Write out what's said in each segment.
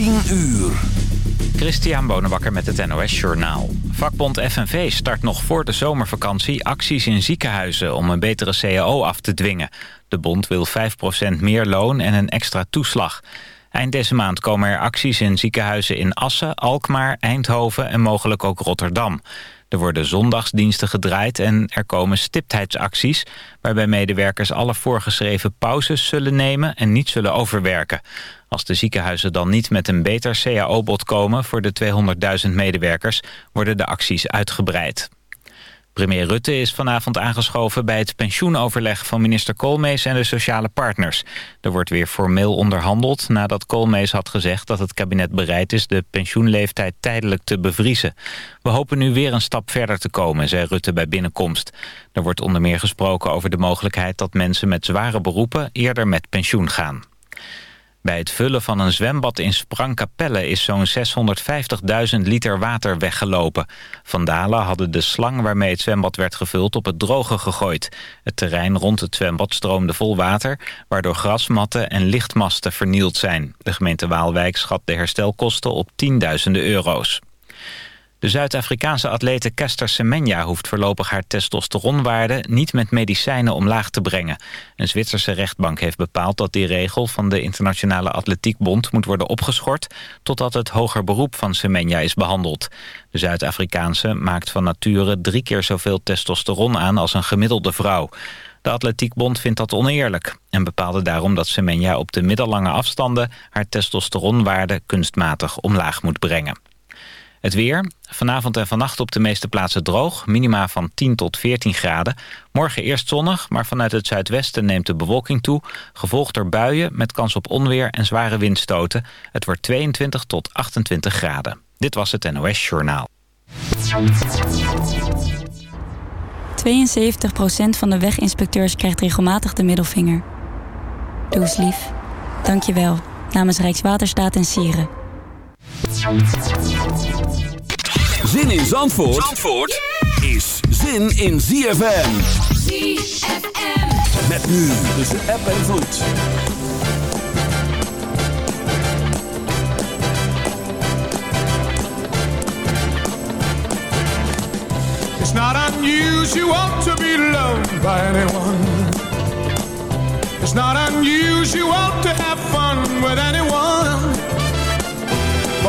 10 uur. Christian Bonenbakker met het NOS Journaal. Vakbond FNV start nog voor de zomervakantie acties in ziekenhuizen... om een betere CAO af te dwingen. De bond wil 5% meer loon en een extra toeslag. Eind deze maand komen er acties in ziekenhuizen in Assen, Alkmaar, Eindhoven en mogelijk ook Rotterdam. Er worden zondagsdiensten gedraaid en er komen stiptheidsacties... waarbij medewerkers alle voorgeschreven pauzes zullen nemen en niet zullen overwerken. Als de ziekenhuizen dan niet met een beter CAO-bod komen voor de 200.000 medewerkers... worden de acties uitgebreid. Premier Rutte is vanavond aangeschoven bij het pensioenoverleg van minister Koolmees en de sociale partners. Er wordt weer formeel onderhandeld nadat Koolmees had gezegd dat het kabinet bereid is de pensioenleeftijd tijdelijk te bevriezen. We hopen nu weer een stap verder te komen, zei Rutte bij binnenkomst. Er wordt onder meer gesproken over de mogelijkheid dat mensen met zware beroepen eerder met pensioen gaan. Bij het vullen van een zwembad in Sprangkapelle is zo'n 650.000 liter water weggelopen. Vandalen hadden de slang waarmee het zwembad werd gevuld op het droge gegooid. Het terrein rond het zwembad stroomde vol water... waardoor grasmatten en lichtmasten vernield zijn. De gemeente Waalwijk schat de herstelkosten op tienduizenden euro's. De Zuid-Afrikaanse atlete Kester Semenya hoeft voorlopig haar testosteronwaarde niet met medicijnen omlaag te brengen. Een Zwitserse rechtbank heeft bepaald dat die regel van de Internationale Atletiekbond moet worden opgeschort totdat het hoger beroep van Semenya is behandeld. De Zuid-Afrikaanse maakt van nature drie keer zoveel testosteron aan als een gemiddelde vrouw. De Atletiekbond vindt dat oneerlijk en bepaalde daarom dat Semenya op de middellange afstanden haar testosteronwaarde kunstmatig omlaag moet brengen. Het weer. Vanavond en vannacht op de meeste plaatsen droog. Minima van 10 tot 14 graden. Morgen eerst zonnig, maar vanuit het zuidwesten neemt de bewolking toe. Gevolgd door buien met kans op onweer en zware windstoten. Het wordt 22 tot 28 graden. Dit was het NOS Journaal. 72% van de weginspecteurs krijgt regelmatig de middelvinger. Doe eens lief. Dank je wel. Namens Rijkswaterstaat en Sieren. Zin in Zandvoort, Zandvoort is zin in ZFM. ZFM. Met nu tussen app en vloed. It's not unusual to be loved by anyone. It's not unusual to have fun with anyone.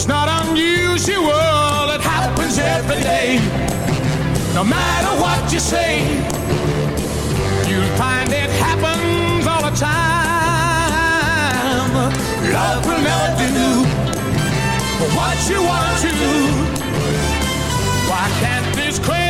it's not unusual, it happens every day. No matter what you say, you'll find it happens all the time. Love will never do what you want to. Why can't this crazy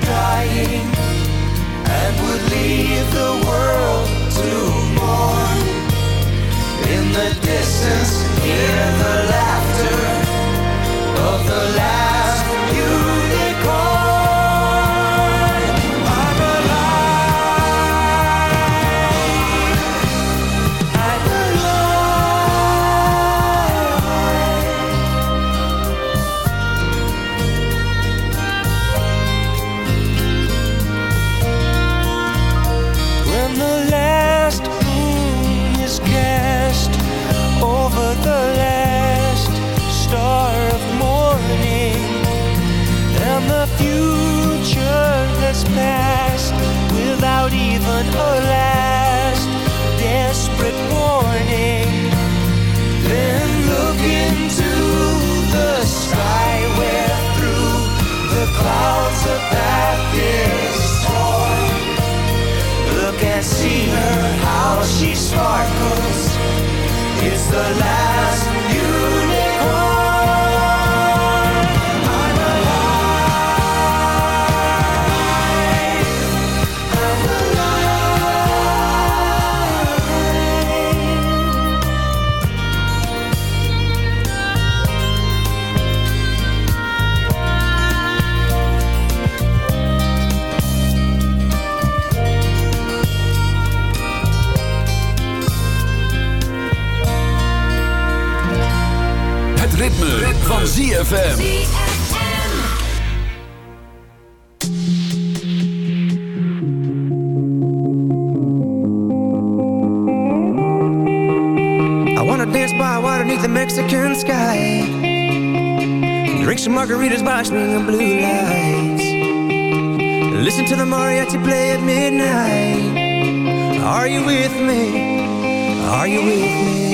dying and would leave the world to mourn. In the distance, hear the laugh. The last van ZFM. I wanna dance by water beneath the Mexican sky. Drink some margaritas by swinging blue lights. Listen to the mariachi play at midnight. Are you with me? Are you with me?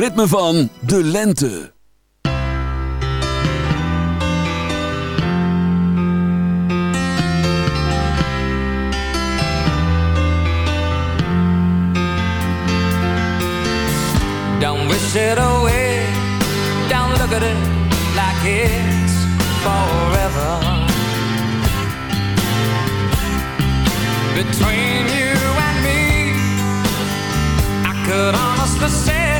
ritme van De Lente. Don't wish it away, don't look at it like it's forever. Between you and me, I could honestly say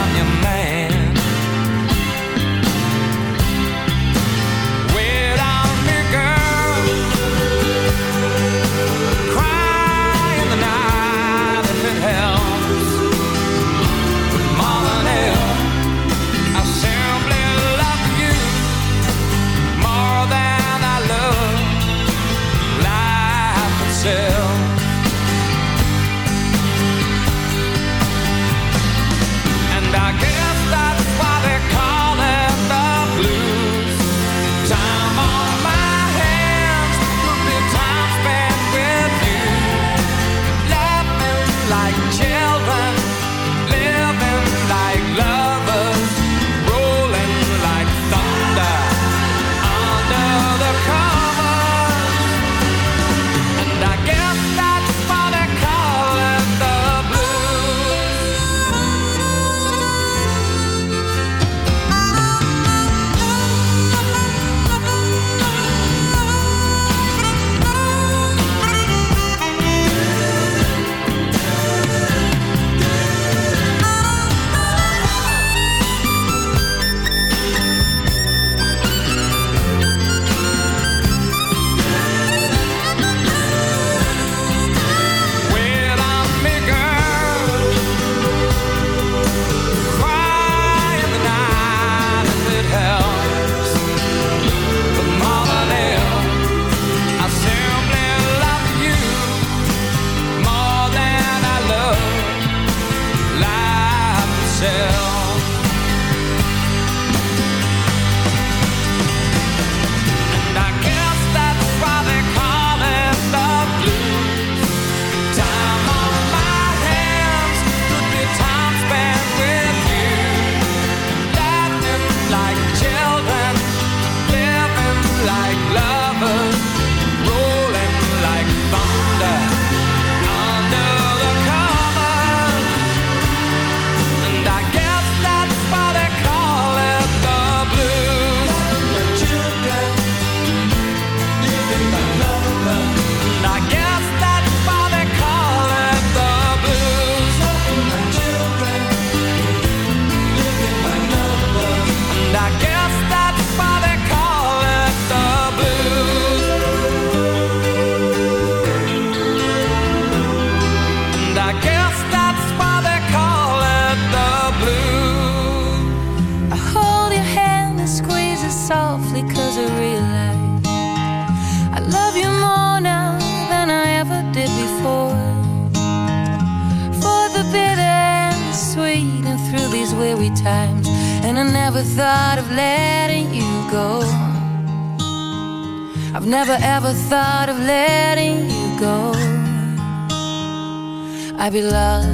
I be loved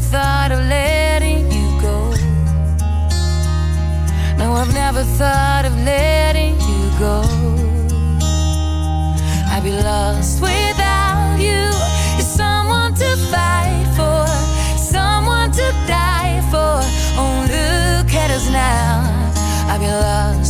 thought of letting you go. No, I've never thought of letting you go. I'd be lost without you. It's someone to fight for, someone to die for. Oh, look at us now. I'd be lost.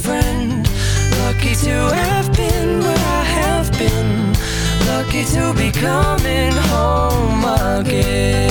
to be coming home again.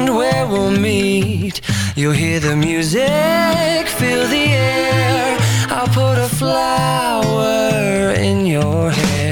we'll meet. You'll hear the music, feel the air. I'll put a flower in your hair.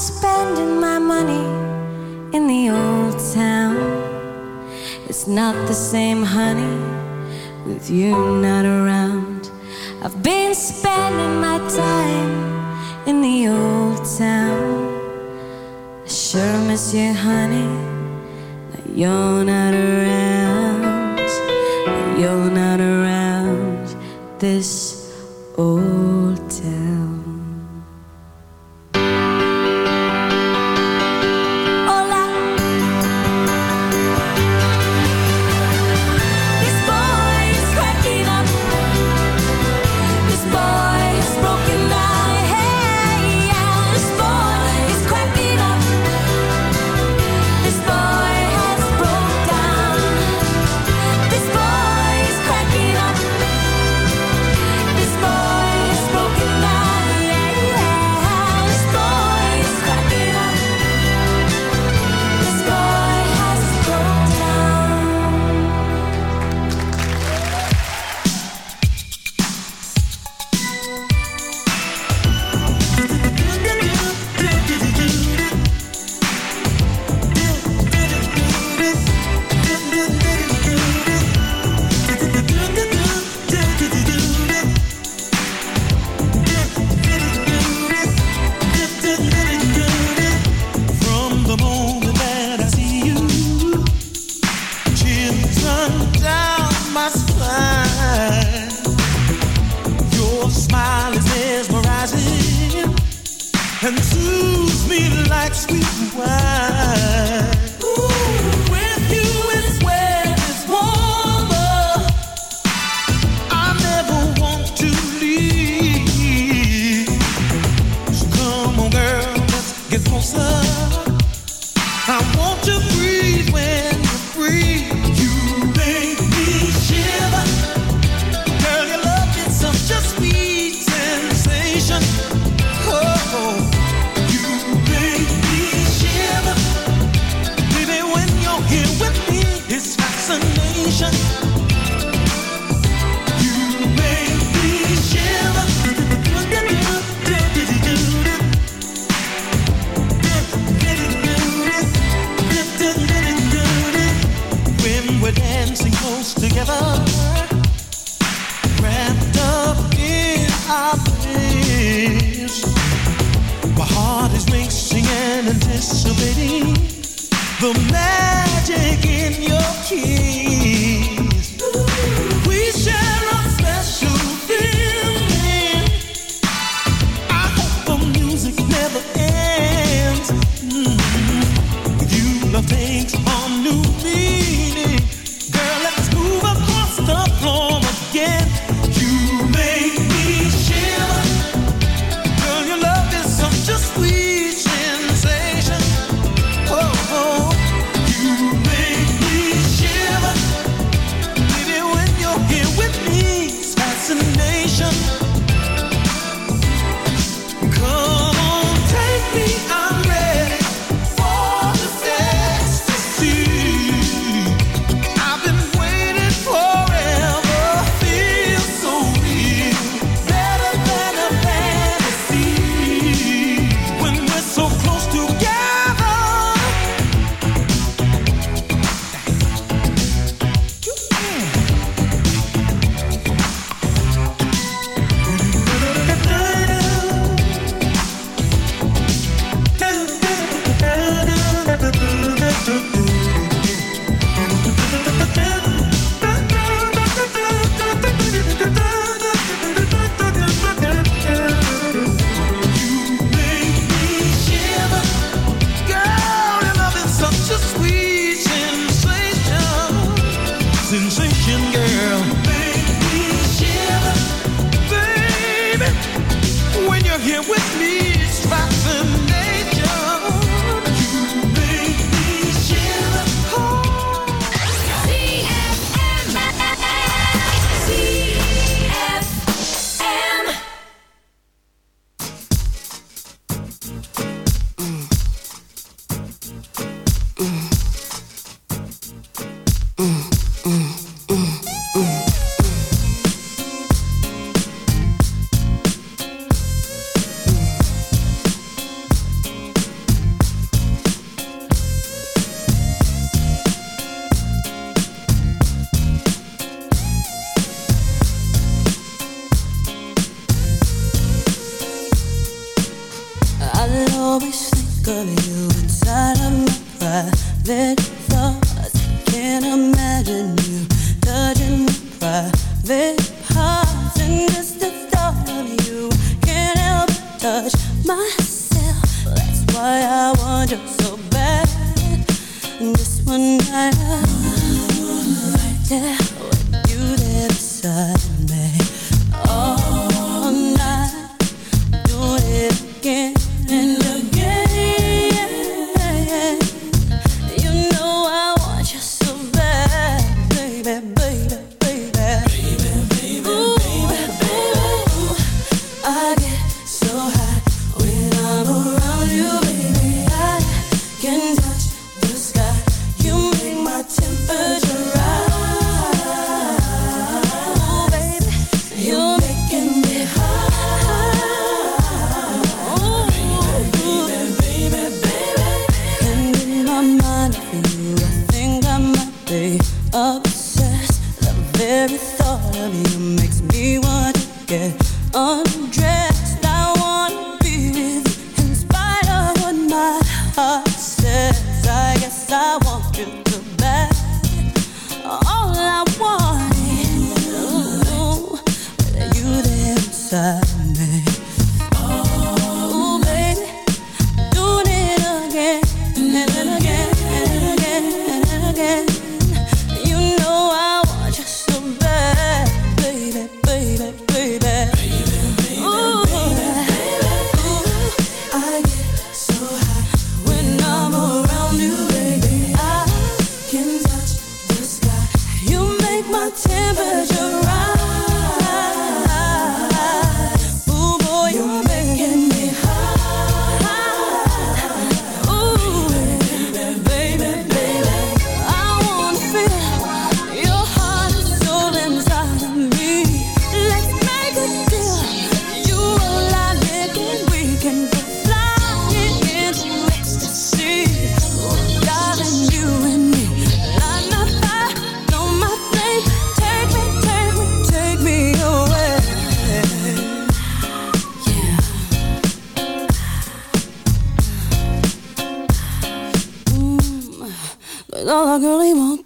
spending my money in the old town. It's not the same, honey, with you not around. I've been spending my time in the old town. I sure miss you, honey, but you're not around. You're not around this old. 때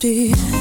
really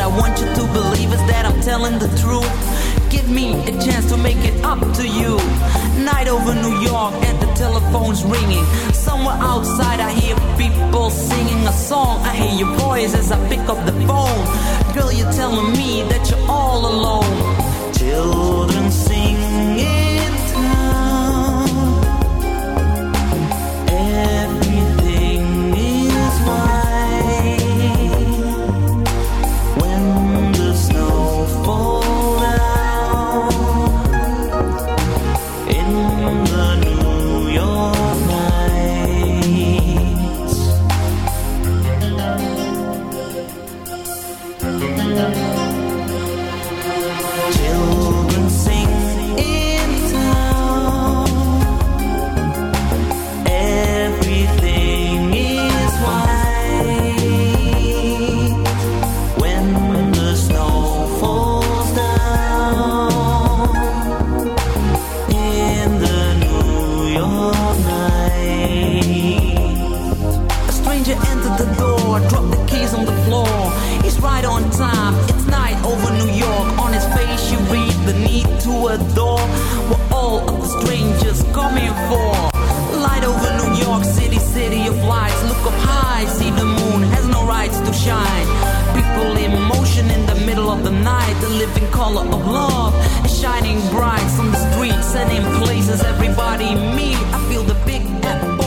I want you to believe is that I'm telling the truth. Give me a chance to make it up to you. Night over New York and the telephone's ringing. Somewhere outside I hear people singing a song. I hear your voice as I pick up the phone. Girl, you're telling me that you're all alone. Children of the night, the living color of love is shining bright on the streets and in places everybody meet. I feel the big apple.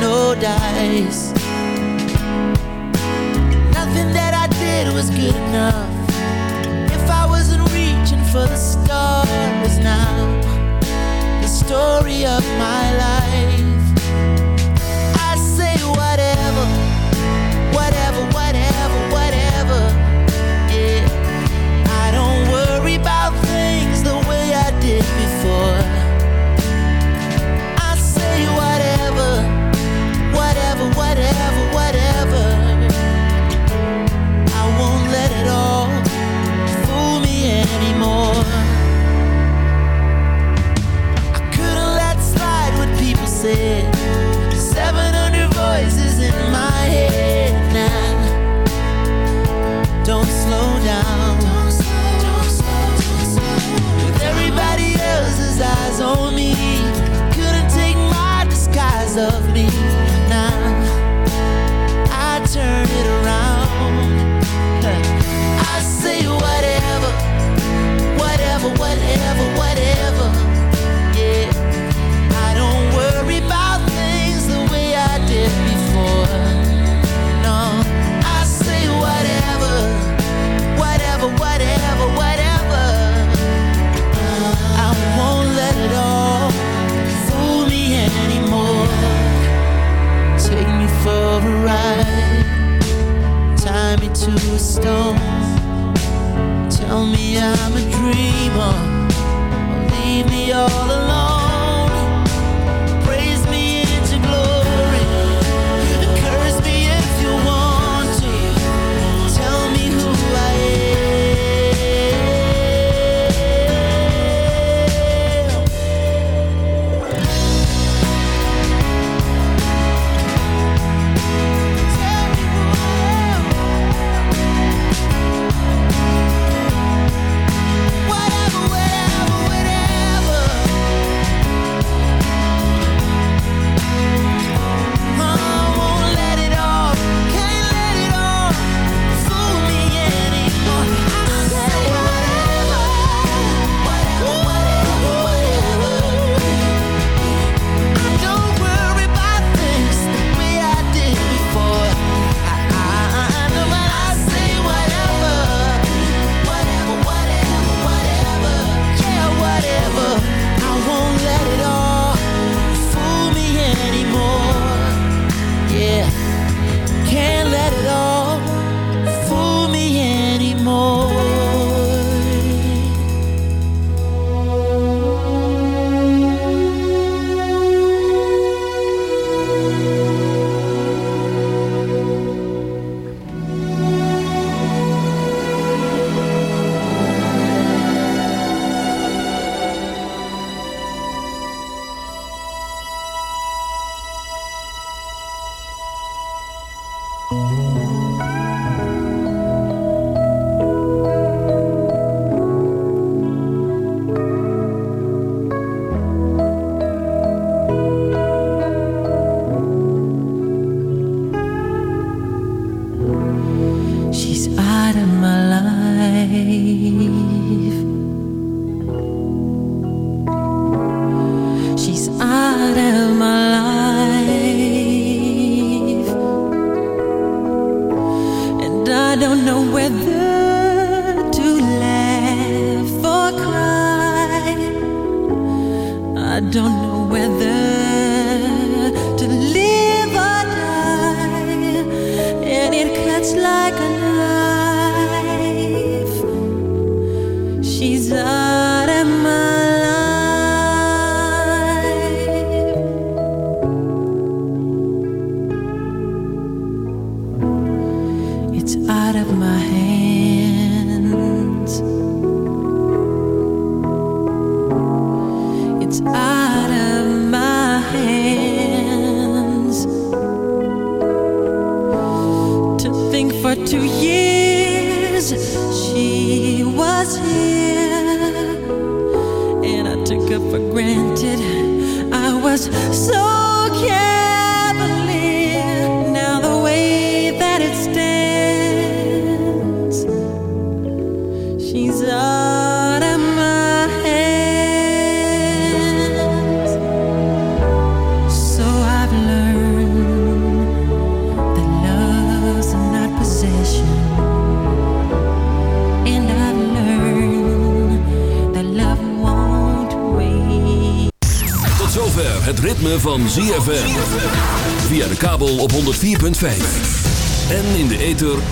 no dice Nothing that I did was good enough. If I wasn't reaching for the stars now The story of my life. stone Tell me I'm a dreamer.